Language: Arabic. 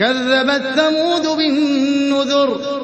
كَذَّبَتْ ثَمُودُ بِالنُّذُرِ.